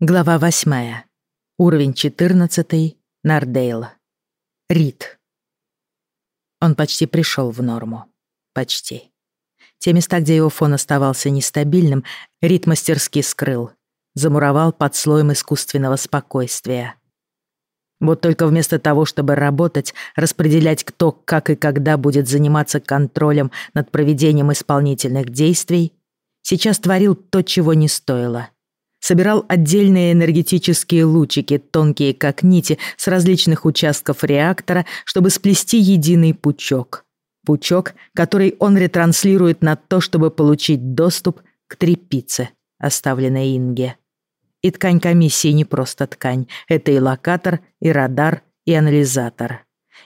Глава восьмая. Уровень 14. Нардейл. Рид. Он почти пришел в норму. Почти. Те места, где его фон оставался нестабильным, Рид мастерски скрыл. Замуровал под слоем искусственного спокойствия. Вот только вместо того, чтобы работать, распределять кто, как и когда будет заниматься контролем над проведением исполнительных действий, сейчас творил то, чего не стоило — собирал отдельные энергетические лучики, тонкие как нити, с различных участков реактора, чтобы сплести единый пучок. Пучок, который он ретранслирует на то, чтобы получить доступ к трепице, оставленной Инге. И ткань комиссии не просто ткань, это и локатор, и радар, и анализатор.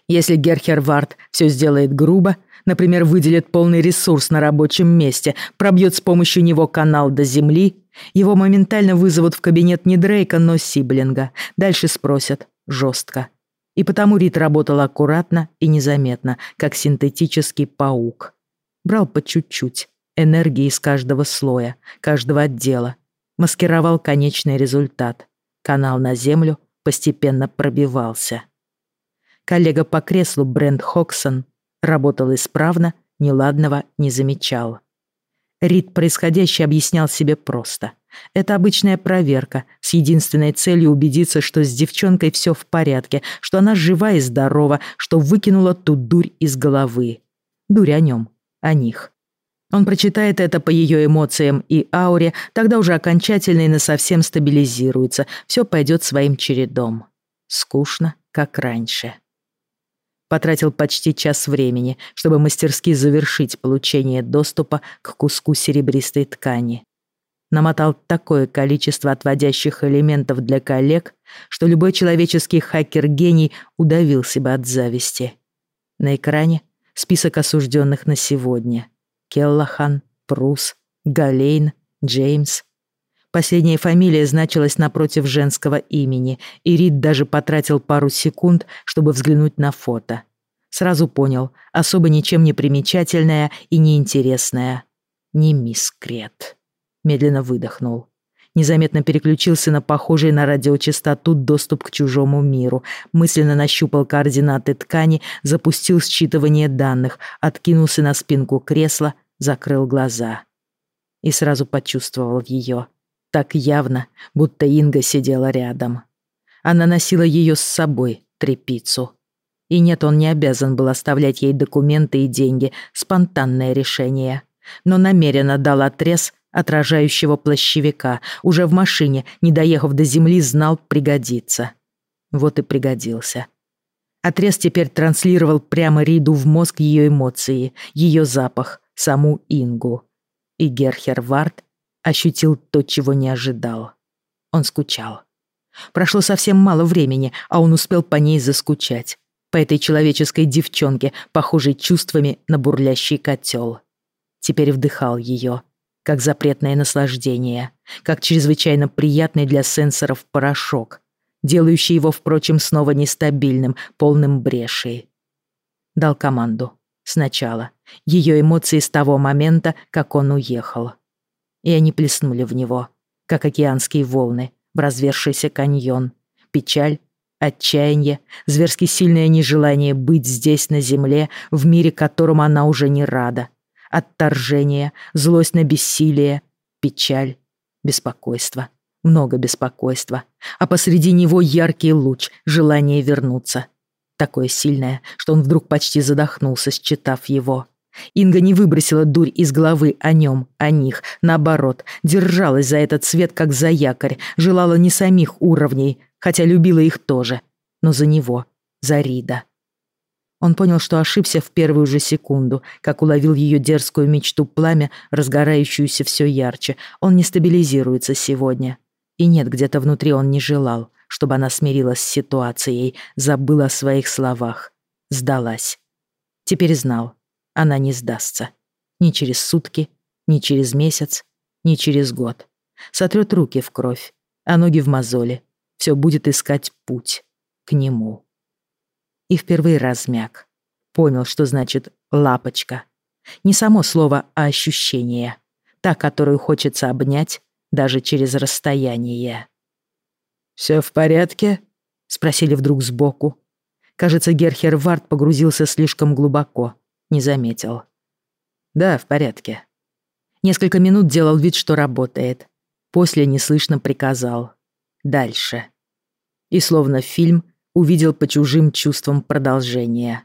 Если Герхервард все сделает грубо, например, выделит полный ресурс на рабочем месте, пробьет с помощью него канал до Земли, его моментально вызовут в кабинет не Дрейка, но Сиблинга. Дальше спросят. Жестко. И потому Рид работал аккуратно и незаметно, как синтетический паук. Брал по чуть-чуть, энергии из каждого слоя, каждого отдела. Маскировал конечный результат. Канал на Землю постепенно пробивался. Коллега по креслу Брент Хоксон работал исправно, неладного не замечал. Рид происходящее объяснял себе просто. Это обычная проверка с единственной целью убедиться, что с девчонкой все в порядке, что она жива и здорова, что выкинула ту дурь из головы. Дурь о нем, о них. Он прочитает это по ее эмоциям и ауре, тогда уже окончательно и насовсем стабилизируется, все пойдет своим чередом. Скучно, как раньше потратил почти час времени, чтобы мастерски завершить получение доступа к куску серебристой ткани. Намотал такое количество отводящих элементов для коллег, что любой человеческий хакер-гений удавил себя от зависти. На экране список осужденных на сегодня. Келлахан, Прус, Галейн, Джеймс. Последняя фамилия значилась напротив женского имени, и Рид даже потратил пару секунд, чтобы взглянуть на фото. Сразу понял, особо ничем не примечательная и неинтересная. Не мисс Крет. Медленно выдохнул. Незаметно переключился на похожий на радиочастоту доступ к чужому миру, мысленно нащупал координаты ткани, запустил считывание данных, откинулся на спинку кресла, закрыл глаза. И сразу почувствовал ее. Так явно, будто Инга сидела рядом. Она носила ее с собой, трепицу. И нет, он не обязан был оставлять ей документы и деньги, спонтанное решение. Но намеренно дал отрез отражающего плащевика. Уже в машине, не доехав до земли, знал пригодится. Вот и пригодился. Отрез теперь транслировал прямо Риду в мозг ее эмоции, ее запах, саму Ингу. И Герхер Вард ощутил то, чего не ожидал. Он скучал. Прошло совсем мало времени, а он успел по ней заскучать по этой человеческой девчонке, похожей чувствами на бурлящий котел. Теперь вдыхал ее, как запретное наслаждение, как чрезвычайно приятный для сенсоров порошок, делающий его, впрочем, снова нестабильным, полным брешей. Дал команду. Сначала. Ее эмоции с того момента, как он уехал. И они плеснули в него, как океанские волны, в развершийся каньон. Печаль Отчаяние, зверски сильное нежелание быть здесь, на земле, в мире, которому она уже не рада. Отторжение, злость на бессилие, печаль, беспокойство. Много беспокойства. А посреди него яркий луч, желание вернуться. Такое сильное, что он вдруг почти задохнулся, считав его. Инга не выбросила дурь из головы о нем, о них. Наоборот, держалась за этот свет, как за якорь, желала не самих уровней, хотя любила их тоже, но за него, за Рида. Он понял, что ошибся в первую же секунду, как уловил ее дерзкую мечту пламя, разгорающуюся все ярче. Он не стабилизируется сегодня. И нет, где-то внутри он не желал, чтобы она смирилась с ситуацией, забыла о своих словах. Сдалась. Теперь знал, она не сдастся. Ни через сутки, ни через месяц, ни через год. Сотрет руки в кровь, а ноги в мозоли, все будет искать путь к нему. И впервые размяк. Понял, что значит «лапочка». Не само слово, а ощущение. Та, которую хочется обнять даже через расстояние. «Все в порядке?» — спросили вдруг сбоку. Кажется, Герхер Вард погрузился слишком глубоко, не заметил. «Да, в порядке». Несколько минут делал вид, что работает. После неслышно приказал. «Дальше». И словно фильм увидел по чужим чувствам продолжение.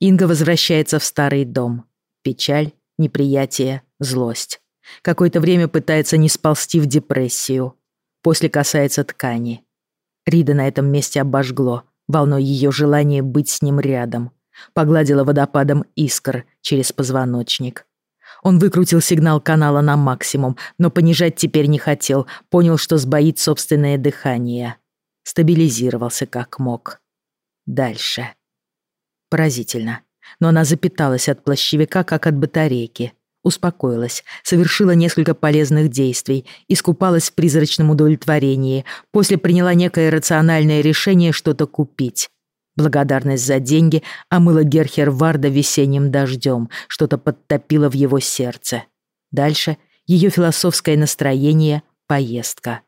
Инга возвращается в старый дом. Печаль, неприятие, злость. Какое-то время пытается не сползти в депрессию. После касается ткани. Рида на этом месте обожгло, волной ее желания быть с ним рядом. Погладила водопадом искр через позвоночник. Он выкрутил сигнал канала на максимум, но понижать теперь не хотел, понял, что сбоит собственное дыхание. Стабилизировался как мог. Дальше. Поразительно. Но она запиталась от плащевика, как от батарейки. Успокоилась, совершила несколько полезных действий, искупалась в призрачном удовлетворении, после приняла некое рациональное решение что-то купить. Благодарность за деньги омыла Герхер Варда весенним дождем, что-то подтопило в его сердце. Дальше ее философское настроение — поездка.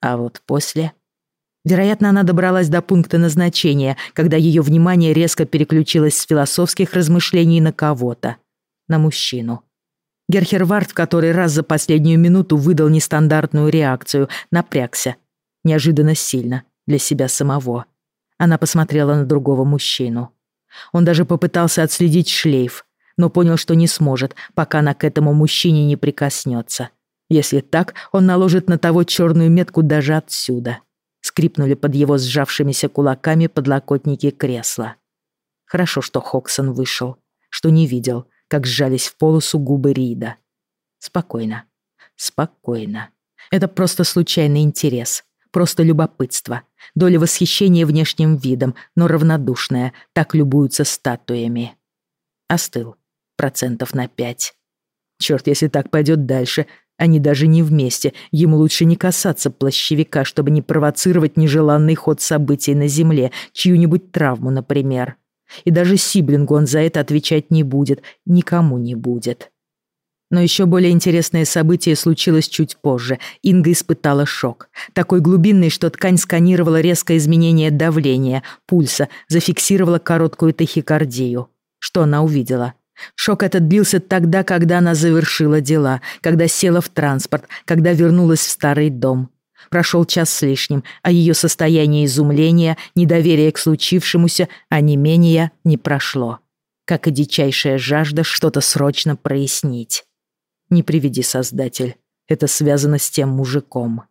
А вот после... Вероятно, она добралась до пункта назначения, когда ее внимание резко переключилось с философских размышлений на кого-то. На мужчину. Герхервард в который раз за последнюю минуту выдал нестандартную реакцию, напрягся. Неожиданно сильно для себя самого. Она посмотрела на другого мужчину. Он даже попытался отследить шлейф, но понял, что не сможет, пока она к этому мужчине не прикоснется. Если так, он наложит на того черную метку даже отсюда. Скрипнули под его сжавшимися кулаками подлокотники кресла. Хорошо, что Хоксон вышел, что не видел, как сжались в полосу губы Рида. Спокойно. Спокойно. Это просто случайный интерес. Просто любопытство. Доля восхищения внешним видом, но равнодушная. Так любуются статуями. Остыл. Процентов на пять. Черт, если так пойдет дальше, они даже не вместе. Ему лучше не касаться плащевика, чтобы не провоцировать нежеланный ход событий на Земле, чью-нибудь травму, например. И даже Сиблингу он за это отвечать не будет, никому не будет. Но еще более интересное событие случилось чуть позже. Инга испытала шок. Такой глубинный, что ткань сканировала резкое изменение давления, пульса, зафиксировала короткую тахикардию. Что она увидела? Шок этот длился тогда, когда она завершила дела, когда села в транспорт, когда вернулась в старый дом. Прошел час с лишним, а ее состояние изумления, недоверия к случившемуся, а не менее не прошло. Как и дичайшая жажда что-то срочно прояснить. Не приведи, Создатель, это связано с тем мужиком.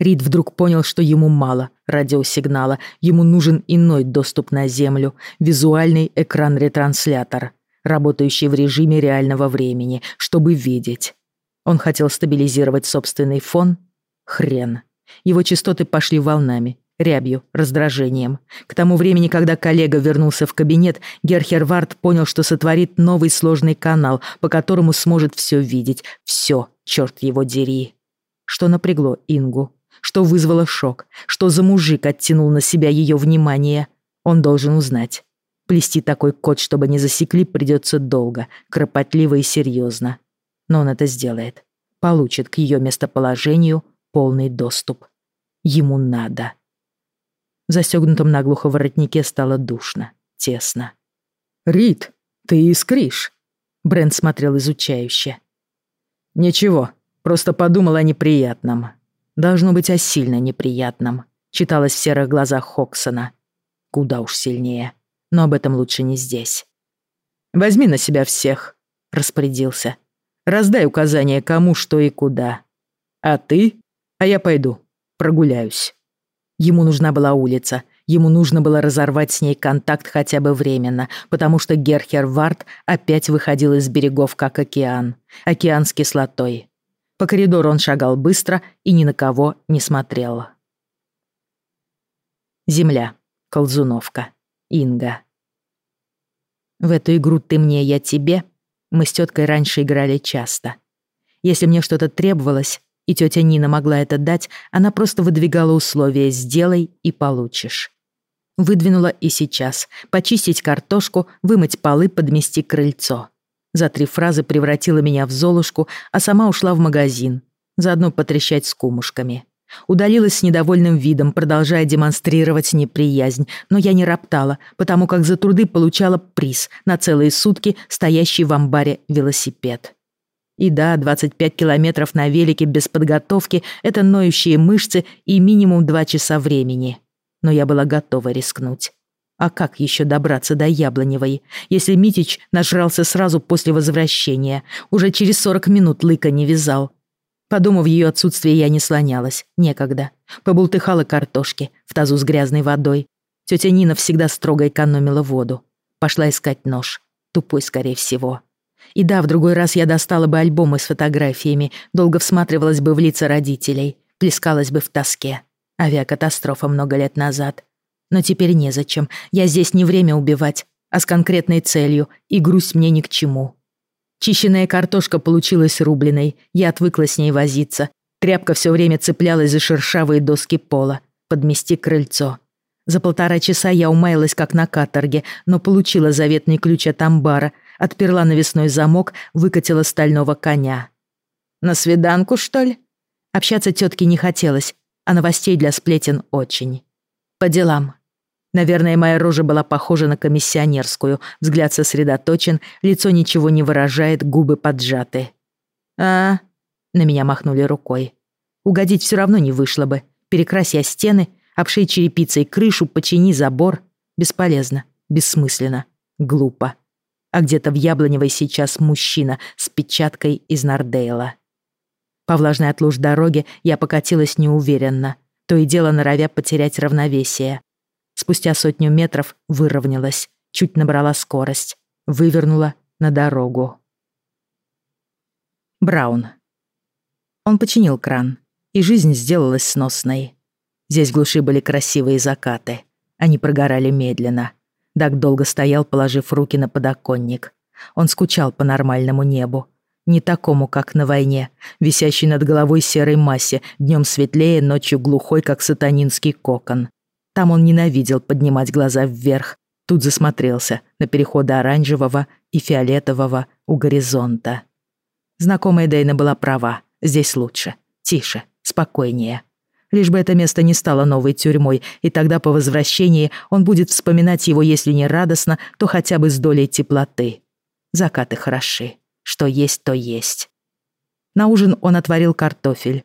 Рид вдруг понял, что ему мало радиосигнала, ему нужен иной доступ на Землю, визуальный экран-ретранслятор, работающий в режиме реального времени, чтобы видеть. Он хотел стабилизировать собственный фон Хрен. Его частоты пошли волнами, рябью, раздражением. К тому времени, когда коллега вернулся в кабинет, Герхервард понял, что сотворит новый сложный канал, по которому сможет все видеть. Все, черт его дери. Что напрягло Ингу? Что вызвало шок? Что за мужик оттянул на себя ее внимание? Он должен узнать. Плести такой код, чтобы не засекли, придется долго, кропотливо и серьезно. Но он это сделает. Получит к ее местоположению полный доступ. Ему надо. В застегнутом наглухо воротнике стало душно, тесно. «Рит, ты искришь?» Брент смотрел изучающе. «Ничего, просто подумал о неприятном. Должно быть о сильно неприятном», читалось в серых глазах Хоксона. Куда уж сильнее. Но об этом лучше не здесь. «Возьми на себя всех», — распорядился. «Раздай указания, кому, что и куда. А ты а я пойду, прогуляюсь. Ему нужна была улица, ему нужно было разорвать с ней контакт хотя бы временно, потому что Герхер Вард опять выходил из берегов, как океан. Океан с кислотой. По коридору он шагал быстро и ни на кого не смотрел. Земля. Колзуновка. Инга. В эту игру «Ты мне, я тебе» мы с теткой раньше играли часто. Если мне что-то требовалось, и тетя Нина могла это дать, она просто выдвигала условия «сделай и получишь». Выдвинула и сейчас. Почистить картошку, вымыть полы, подмести крыльцо. За три фразы превратила меня в Золушку, а сама ушла в магазин. Заодно потрещать с кумушками. Удалилась с недовольным видом, продолжая демонстрировать неприязнь, но я не роптала, потому как за труды получала приз на целые сутки стоящий в амбаре велосипед. И да, 25 километров на велике без подготовки — это ноющие мышцы и минимум 2 часа времени. Но я была готова рискнуть. А как еще добраться до Яблоневой, если Митич нажрался сразу после возвращения, уже через 40 минут лыка не вязал? Подумав, ее отсутствие я не слонялась, некогда. Побултыхала картошки в тазу с грязной водой. Тетя Нина всегда строго экономила воду. Пошла искать нож. Тупой, скорее всего. И да, в другой раз я достала бы альбомы с фотографиями, долго всматривалась бы в лица родителей, плескалась бы в тоске. Авиакатастрофа много лет назад. Но теперь незачем. Я здесь не время убивать, а с конкретной целью, и грусть мне ни к чему. Чищенная картошка получилась рубленой, я отвыкла с ней возиться. Тряпка все время цеплялась за шершавые доски пола. Подмести крыльцо. За полтора часа я умаялась как на каторге, но получила заветный ключ от амбара, отперла навесной замок, выкатила стального коня. «На свиданку, что ли?» Общаться тетке не хотелось, а новостей для сплетен очень. «По делам», Наверное, моя рожа была похожа на комиссионерскую, взгляд сосредоточен, лицо ничего не выражает, губы поджаты. а На меня махнули рукой. Угодить все равно не вышло бы. Перекрась я стены, обшей черепицей крышу, почини забор. Бесполезно, бессмысленно, глупо. А где-то в Яблоневой сейчас мужчина с печаткой из Нардейла. По влажной от луж дороге я покатилась неуверенно, то и дело норовя потерять равновесие. Спустя сотню метров выровнялась, чуть набрала скорость, вывернула на дорогу. Браун. Он починил кран, и жизнь сделалась сносной. Здесь глуши были красивые закаты. Они прогорали медленно. Даг долго стоял, положив руки на подоконник. Он скучал по нормальному небу. Не такому, как на войне, висящей над головой серой массе, днем светлее, ночью глухой, как сатанинский кокон. Там он ненавидел поднимать глаза вверх. Тут засмотрелся на переходы оранжевого и фиолетового у горизонта. Знакомая Дейна была права. Здесь лучше, тише, спокойнее. Лишь бы это место не стало новой тюрьмой, и тогда по возвращении он будет вспоминать его, если не радостно, то хотя бы с долей теплоты. Закаты хороши. Что есть, то есть. На ужин он отварил картофель.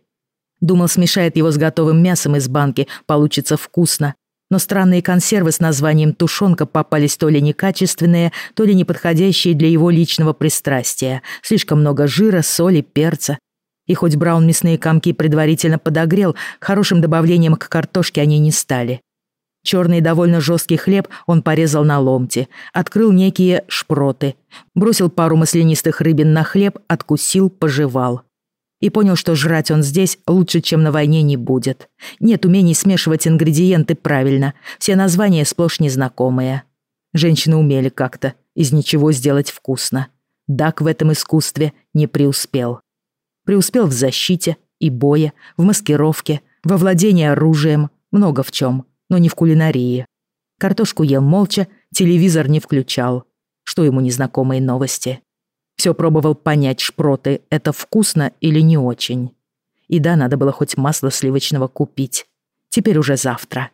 Думал, смешает его с готовым мясом из банки, получится вкусно но странные консервы с названием «тушенка» попались то ли некачественные, то ли неподходящие для его личного пристрастия. Слишком много жира, соли, перца. И хоть Браун мясные комки предварительно подогрел, хорошим добавлением к картошке они не стали. Черный довольно жесткий хлеб он порезал на ломти, открыл некие шпроты, бросил пару маслянистых рыбин на хлеб, откусил, пожевал и понял, что жрать он здесь лучше, чем на войне не будет. Нет умений смешивать ингредиенты правильно, все названия сплошь незнакомые. Женщины умели как-то из ничего сделать вкусно. Дак в этом искусстве не преуспел. Преуспел в защите и бое, в маскировке, во владении оружием, много в чем, но не в кулинарии. Картошку ел молча, телевизор не включал. Что ему незнакомые новости? Все пробовал понять, шпроты — это вкусно или не очень. И да, надо было хоть масло сливочного купить. Теперь уже завтра.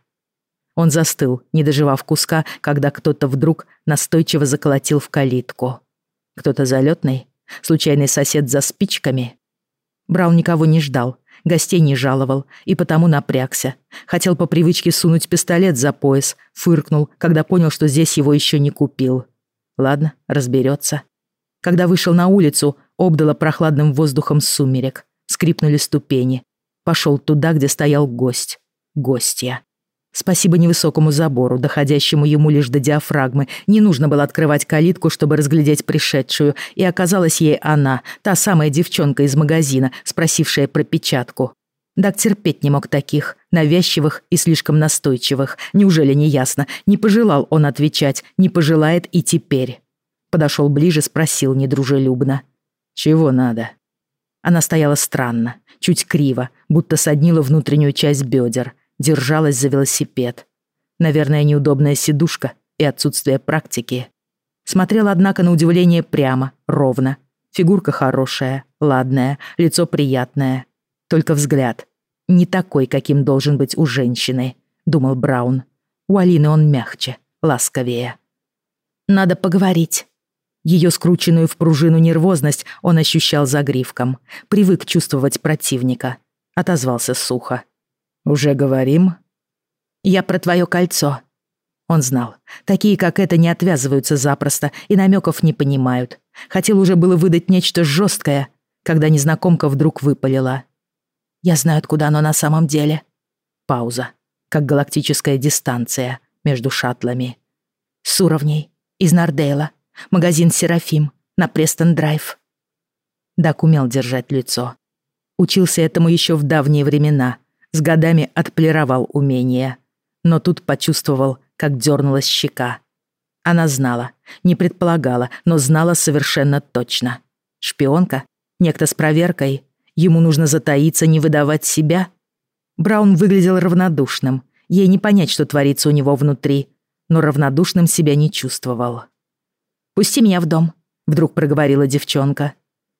Он застыл, не доживав куска, когда кто-то вдруг настойчиво заколотил в калитку. Кто-то залетный? Случайный сосед за спичками? Браун никого не ждал, гостей не жаловал и потому напрягся. Хотел по привычке сунуть пистолет за пояс, фыркнул, когда понял, что здесь его еще не купил. Ладно, разберется. Когда вышел на улицу, обдало прохладным воздухом сумерек. Скрипнули ступени. Пошел туда, где стоял гость. Гостья. Спасибо невысокому забору, доходящему ему лишь до диафрагмы, не нужно было открывать калитку, чтобы разглядеть пришедшую, и оказалась ей она, та самая девчонка из магазина, спросившая про печатку. Дак терпеть не мог таких, навязчивых и слишком настойчивых. Неужели не ясно? Не пожелал он отвечать, не пожелает и теперь. Подошел ближе, спросил недружелюбно. «Чего надо?» Она стояла странно, чуть криво, будто соднила внутреннюю часть бедер, держалась за велосипед. Наверное, неудобная сидушка и отсутствие практики. Смотрела, однако, на удивление прямо, ровно. Фигурка хорошая, ладная, лицо приятное. Только взгляд. не такой, каким должен быть у женщины, думал Браун. У Алины он мягче, ласковее. Надо поговорить. Ее скрученную в пружину нервозность он ощущал за гривком. Привык чувствовать противника. Отозвался сухо. «Уже говорим?» «Я про твое кольцо». Он знал. Такие, как это, не отвязываются запросто и намеков не понимают. Хотел уже было выдать нечто жесткое, когда незнакомка вдруг выпалила. «Я знаю, откуда оно на самом деле». Пауза, как галактическая дистанция между шаттлами. «С уровней, из Нардейла, магазин «Серафим» на Престон-Драйв». Дак умел держать лицо. Учился этому еще в давние времена, с годами отполировал умение. Но тут почувствовал, как дернулась щека. Она знала, не предполагала, но знала совершенно точно. Шпионка? Некто с проверкой? Ему нужно затаиться, не выдавать себя? Браун выглядел равнодушным. Ей не понять, что творится у него внутри, но равнодушным себя не чувствовал. «Пусти меня в дом», — вдруг проговорила девчонка.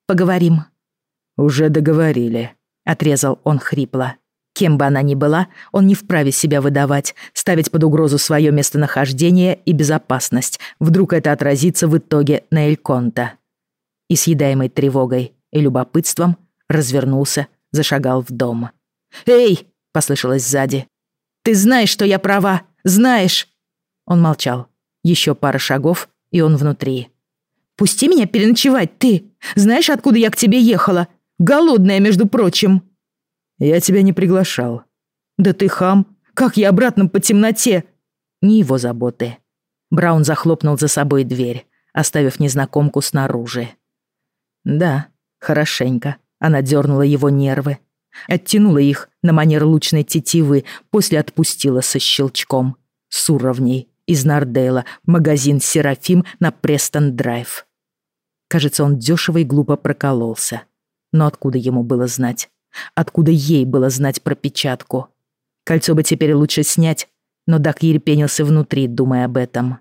«Поговорим». «Уже договорили», — отрезал он хрипло. Кем бы она ни была, он не вправе себя выдавать, ставить под угрозу свое местонахождение и безопасность. Вдруг это отразится в итоге на Эльконта. И съедаемой тревогой и любопытством развернулся, зашагал в дом. «Эй!» — послышалось сзади. «Ты знаешь, что я права! Знаешь!» Он молчал. Еще пара шагов, и он внутри. «Пусти меня переночевать, ты! Знаешь, откуда я к тебе ехала? Голодная, между прочим!» «Я тебя не приглашал». «Да ты хам! Как я обратно по темноте?» Не его заботы. Браун захлопнул за собой дверь, оставив незнакомку снаружи. Да, хорошенько. Она дернула его нервы. Оттянула их на манер лучной тетивы, после отпустила со щелчком. С уровней. Из Нардейла. Магазин «Серафим» на Престон-Драйв. Кажется, он дешево и глупо прокололся. Но откуда ему было знать? Откуда ей было знать про печатку? Кольцо бы теперь лучше снять, но Дак ерепенился внутри, думая об этом.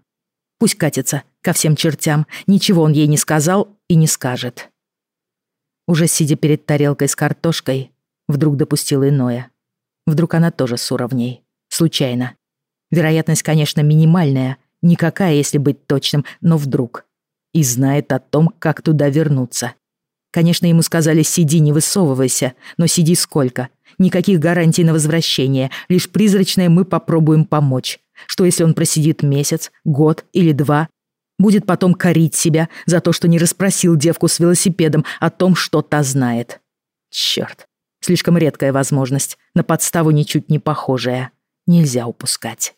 Пусть катится ко всем чертям, ничего он ей не сказал и не скажет. Уже сидя перед тарелкой с картошкой, вдруг допустил иное. Вдруг она тоже с уровней. Случайно. Вероятность, конечно, минимальная, никакая, если быть точным, но вдруг. И знает о том, как туда вернуться. Конечно, ему сказали «сиди, не высовывайся», но сиди сколько? Никаких гарантий на возвращение, лишь призрачное «мы попробуем помочь». Что если он просидит месяц, год или два? Будет потом корить себя за то, что не расспросил девку с велосипедом о том, что та знает. Чёрт, слишком редкая возможность, на подставу ничуть не похожая. Нельзя упускать.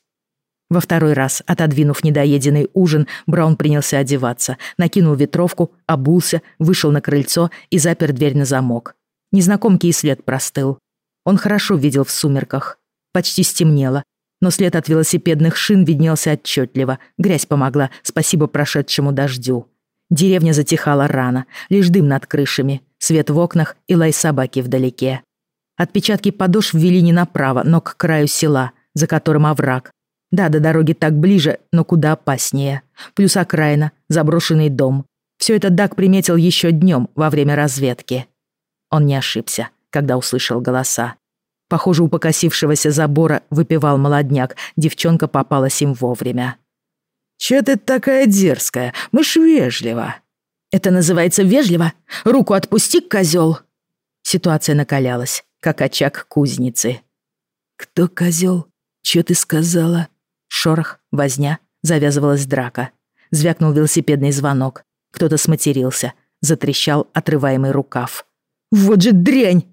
Во второй раз, отодвинув недоеденный ужин, Браун принялся одеваться, накинул ветровку, обулся, вышел на крыльцо и запер дверь на замок. Незнакомки и след простыл. Он хорошо видел в сумерках. Почти стемнело, но след от велосипедных шин виднелся отчетливо. Грязь помогла, спасибо прошедшему дождю. Деревня затихала рано, лишь дым над крышами, свет в окнах и лай собаки вдалеке. Отпечатки подошв вели не направо, но к краю села, за которым овраг, да, до дороги так ближе, но куда опаснее. Плюс окраина, заброшенный дом. Все это Дак приметил еще днем во время разведки. Он не ошибся, когда услышал голоса. Похоже, у покосившегося забора выпивал молодняк, девчонка попалась им вовремя. «Чё ты такая дерзкая? Мы ж вежливо». «Это называется вежливо? Руку отпусти, козёл!» Ситуация накалялась, как очаг кузницы. «Кто козёл? Чё ты сказала?» Шорох, возня, завязывалась драка. Звякнул велосипедный звонок. Кто-то сматерился. Затрещал отрываемый рукав. «Вот же дрянь!»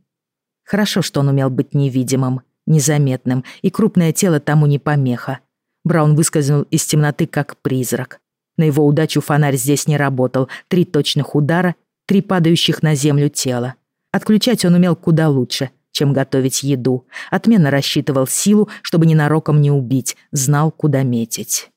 Хорошо, что он умел быть невидимым, незаметным, и крупное тело тому не помеха. Браун выскользнул из темноты, как призрак. На его удачу фонарь здесь не работал. Три точных удара, три падающих на землю тела. Отключать он умел куда лучше, чем готовить еду. Отменно рассчитывал силу, чтобы ненароком не убить, знал, куда метить.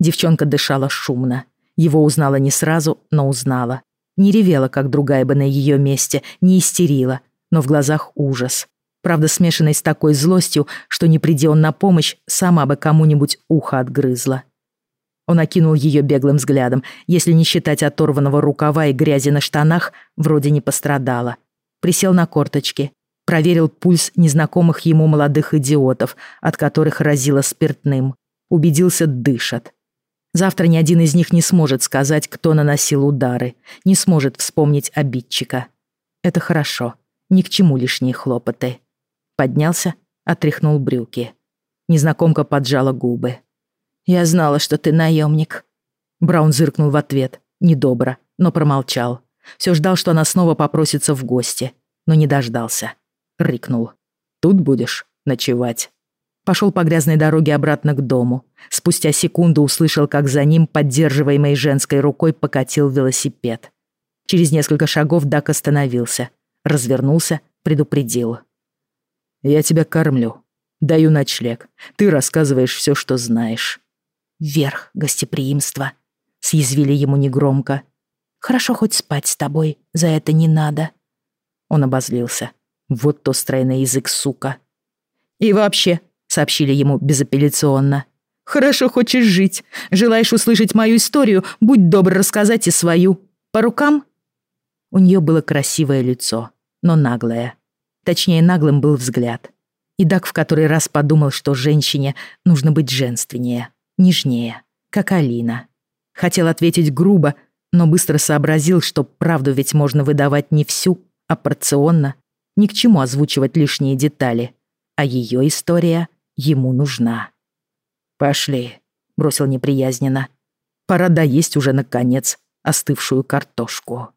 Девчонка дышала шумно. Его узнала не сразу, но узнала. Не ревела, как другая бы на ее месте, не истерила, но в глазах ужас. Правда, смешанный с такой злостью, что не приди он на помощь, сама бы кому-нибудь ухо отгрызла. Он окинул ее беглым взглядом. Если не считать оторванного рукава и грязи на штанах, вроде не пострадала. Присел на корточки, проверил пульс незнакомых ему молодых идиотов, от которых разило спиртным. Убедился, дышат. Завтра ни один из них не сможет сказать, кто наносил удары, не сможет вспомнить обидчика. Это хорошо, ни к чему лишние хлопоты. Поднялся, отряхнул брюки. Незнакомка поджала губы. «Я знала, что ты наемник». Браун зыркнул в ответ, недобро, но промолчал. Все ждал, что она снова попросится в гости, но не дождался. Рыкнул. «Тут будешь ночевать». Пошел по грязной дороге обратно к дому. Спустя секунду услышал, как за ним, поддерживаемой женской рукой, покатил велосипед. Через несколько шагов Дак остановился. Развернулся, предупредил. «Я тебя кормлю. Даю ночлег. Ты рассказываешь все, что знаешь». «Верх гостеприимства», — съязвили ему негромко. «Хорошо хоть спать с тобой, за это не надо». Он обозлился. Вот то стройный язык, сука. «И вообще, сообщили ему безапелляционно. «Хорошо хочешь жить. Желаешь услышать мою историю, будь добр рассказать и свою. По рукам?» У нее было красивое лицо, но наглое. Точнее, наглым был взгляд. И Дак в который раз подумал, что женщине нужно быть женственнее, нежнее, как Алина. Хотел ответить грубо, но быстро сообразил, что правду ведь можно выдавать не всю, а порционно. Ни к чему озвучивать лишние детали. А ее история ему нужна. «Пошли», — бросил неприязненно. «Пора доесть уже, наконец, остывшую картошку».